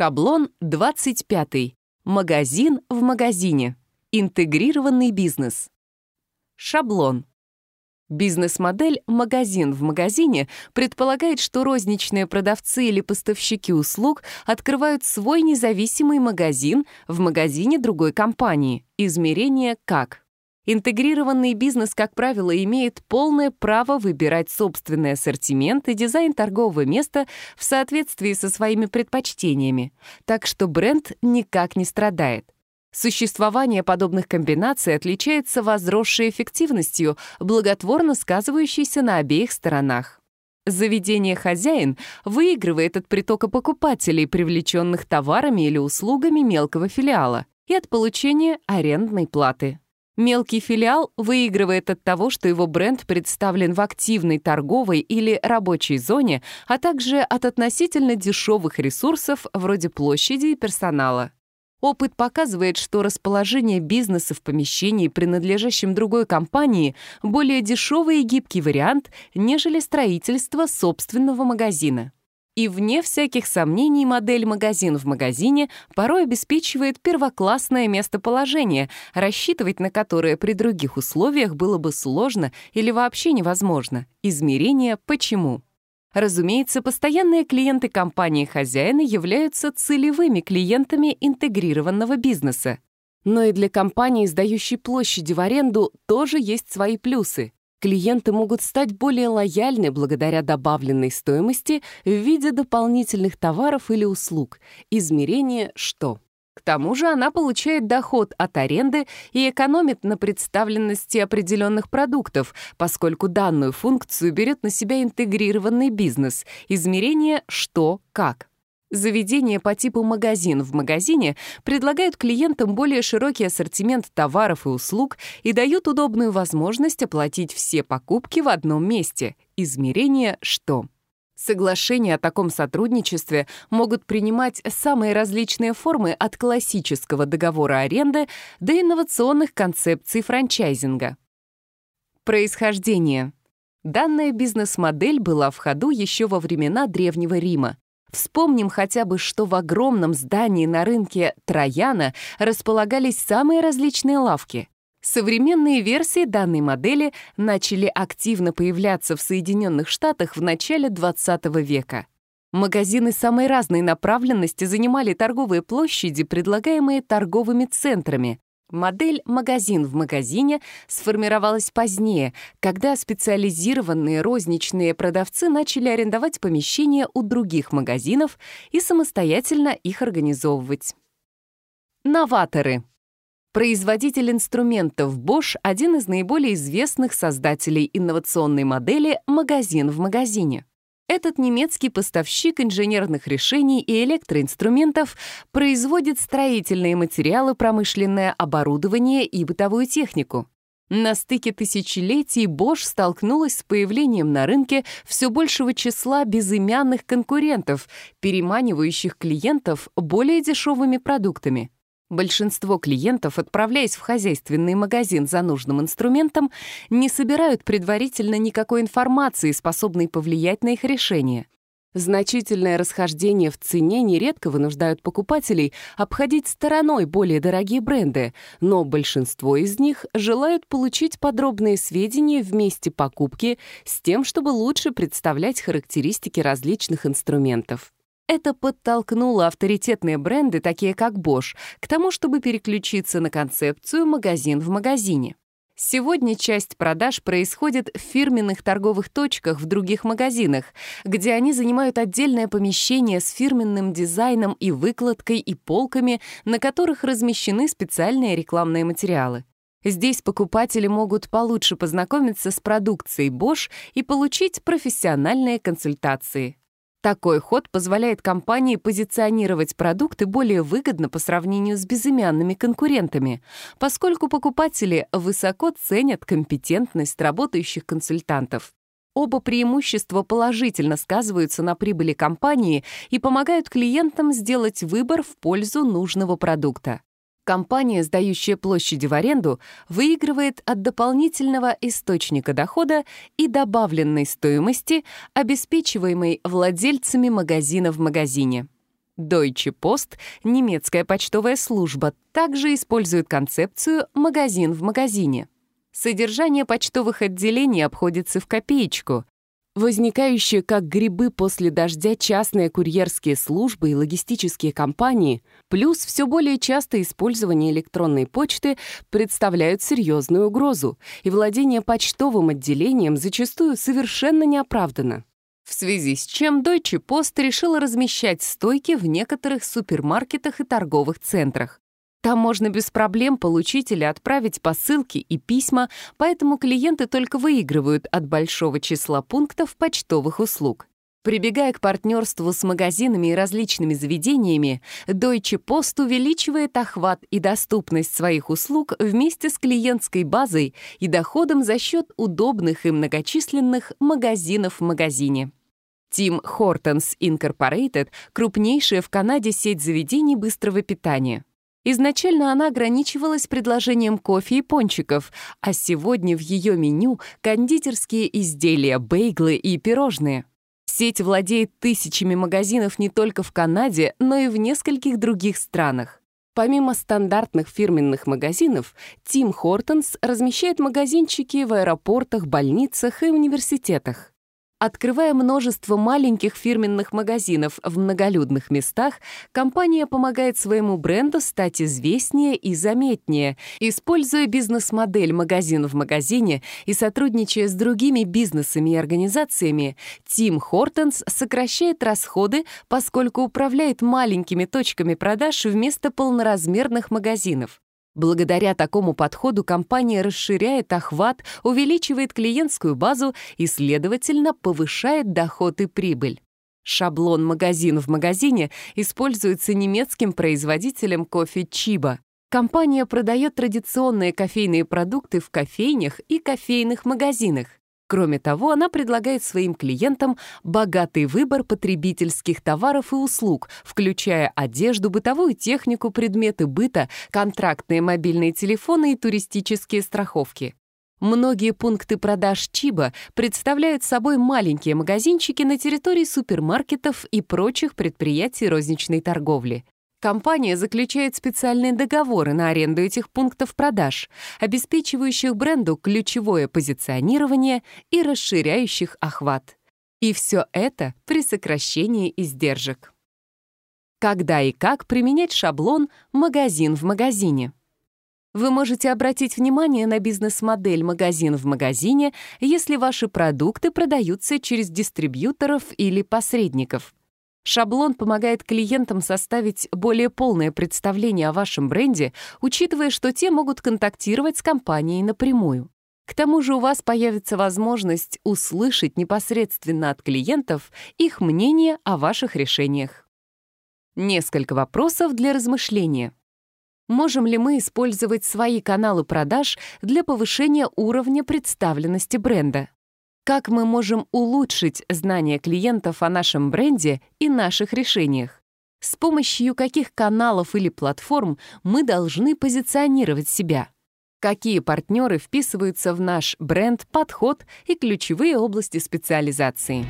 Шаблон 25. Магазин в магазине. Интегрированный бизнес. Шаблон. Бизнес-модель «магазин в магазине» предполагает, что розничные продавцы или поставщики услуг открывают свой независимый магазин в магазине другой компании. Измерение как? Интегрированный бизнес, как правило, имеет полное право выбирать собственный ассортимент и дизайн торгового места в соответствии со своими предпочтениями, так что бренд никак не страдает. Существование подобных комбинаций отличается возросшей эффективностью, благотворно сказывающейся на обеих сторонах. Заведение-хозяин выигрывает от притока покупателей, привлеченных товарами или услугами мелкого филиала, и от получения арендной платы. Мелкий филиал выигрывает от того, что его бренд представлен в активной торговой или рабочей зоне, а также от относительно дешевых ресурсов вроде площади и персонала. Опыт показывает, что расположение бизнеса в помещении, принадлежащем другой компании, более дешевый и гибкий вариант, нежели строительство собственного магазина и, вне всяких сомнений, модель «магазин в магазине» порой обеспечивает первоклассное местоположение, рассчитывать на которое при других условиях было бы сложно или вообще невозможно. Измерение «почему». Разумеется, постоянные клиенты компании хозяина являются целевыми клиентами интегрированного бизнеса. Но и для компании, сдающей площади в аренду, тоже есть свои плюсы клиенты могут стать более лояльны благодаря добавленной стоимости в виде дополнительных товаров или услуг. Измерение «что». К тому же она получает доход от аренды и экономит на представленности определенных продуктов, поскольку данную функцию берет на себя интегрированный бизнес. Измерение «что», «как». Заведение по типу «магазин в магазине» предлагают клиентам более широкий ассортимент товаров и услуг и дают удобную возможность оплатить все покупки в одном месте. Измерение «что». Соглашения о таком сотрудничестве могут принимать самые различные формы от классического договора аренды до инновационных концепций франчайзинга. Происхождение. Данная бизнес-модель была в ходу еще во времена Древнего Рима. Вспомним хотя бы, что в огромном здании на рынке Трояна располагались самые различные лавки. Современные версии данной модели начали активно появляться в Соединенных Штатах в начале 20 века. Магазины самой разной направленности занимали торговые площади, предлагаемые торговыми центрами. Модель «Магазин в магазине» сформировалась позднее, когда специализированные розничные продавцы начали арендовать помещения у других магазинов и самостоятельно их организовывать. Новаторы. Производитель инструментов Bosch — один из наиболее известных создателей инновационной модели «Магазин в магазине». Этот немецкий поставщик инженерных решений и электроинструментов производит строительные материалы, промышленное оборудование и бытовую технику. На стыке тысячелетий Bosch столкнулась с появлением на рынке все большего числа безымянных конкурентов, переманивающих клиентов более дешевыми продуктами. Большинство клиентов, отправляясь в хозяйственный магазин за нужным инструментом, не собирают предварительно никакой информации, способной повлиять на их решение. Значительное расхождение в цене нередко вынуждают покупателей обходить стороной более дорогие бренды, но большинство из них желают получить подробные сведения вместе покупки с тем, чтобы лучше представлять характеристики различных инструментов. Это подтолкнуло авторитетные бренды, такие как Bosch, к тому, чтобы переключиться на концепцию «магазин в магазине». Сегодня часть продаж происходит в фирменных торговых точках в других магазинах, где они занимают отдельное помещение с фирменным дизайном и выкладкой и полками, на которых размещены специальные рекламные материалы. Здесь покупатели могут получше познакомиться с продукцией Bosch и получить профессиональные консультации. Такой ход позволяет компании позиционировать продукты более выгодно по сравнению с безымянными конкурентами, поскольку покупатели высоко ценят компетентность работающих консультантов. Оба преимущества положительно сказываются на прибыли компании и помогают клиентам сделать выбор в пользу нужного продукта. Компания, сдающая площади в аренду, выигрывает от дополнительного источника дохода и добавленной стоимости, обеспечиваемой владельцами магазина в магазине. Deutsche Post, немецкая почтовая служба, также использует концепцию «магазин в магазине». Содержание почтовых отделений обходится в копеечку. Возникающие как грибы после дождя частные курьерские службы и логистические компании, плюс все более частое использование электронной почты представляют серьезную угрозу, и владение почтовым отделением зачастую совершенно неоправдано В связи с чем Deutsche Post решила размещать стойки в некоторых супермаркетах и торговых центрах. Там можно без проблем получить или отправить посылки и письма, поэтому клиенты только выигрывают от большого числа пунктов почтовых услуг. Прибегая к партнерству с магазинами и различными заведениями, Deutsche Post увеличивает охват и доступность своих услуг вместе с клиентской базой и доходом за счет удобных и многочисленных магазинов в магазине. Tim Hortons Incorporated — крупнейшая в Канаде сеть заведений быстрого питания. Изначально она ограничивалась предложением кофе и пончиков, а сегодня в ее меню кондитерские изделия, бейглы и пирожные. Сеть владеет тысячами магазинов не только в Канаде, но и в нескольких других странах. Помимо стандартных фирменных магазинов, Тим Хортенс размещает магазинчики в аэропортах, больницах и университетах. Открывая множество маленьких фирменных магазинов в многолюдных местах, компания помогает своему бренду стать известнее и заметнее, используя бизнес-модель «магазин в магазине» и сотрудничая с другими бизнесами и организациями, Тим Хортенс сокращает расходы, поскольку управляет маленькими точками продаж вместо полноразмерных магазинов. Благодаря такому подходу компания расширяет охват, увеличивает клиентскую базу и, следовательно, повышает доход и прибыль. Шаблон «Магазин в магазине» используется немецким производителем кофе «Чиба». Компания продает традиционные кофейные продукты в кофейнях и кофейных магазинах. Кроме того, она предлагает своим клиентам богатый выбор потребительских товаров и услуг, включая одежду, бытовую технику, предметы быта, контрактные мобильные телефоны и туристические страховки. Многие пункты продаж Чиба представляют собой маленькие магазинчики на территории супермаркетов и прочих предприятий розничной торговли. Компания заключает специальные договоры на аренду этих пунктов продаж, обеспечивающих бренду ключевое позиционирование и расширяющих охват. И все это при сокращении издержек. Когда и как применять шаблон «магазин в магазине»? Вы можете обратить внимание на бизнес-модель «магазин в магазине», если ваши продукты продаются через дистрибьюторов или посредников — Шаблон помогает клиентам составить более полное представление о вашем бренде, учитывая, что те могут контактировать с компанией напрямую. К тому же у вас появится возможность услышать непосредственно от клиентов их мнение о ваших решениях. Несколько вопросов для размышления. Можем ли мы использовать свои каналы продаж для повышения уровня представленности бренда? Как мы можем улучшить знания клиентов о нашем бренде и наших решениях? С помощью каких каналов или платформ мы должны позиционировать себя? Какие партнеры вписываются в наш бренд, подход и ключевые области специализации?